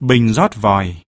Bình rót vòi.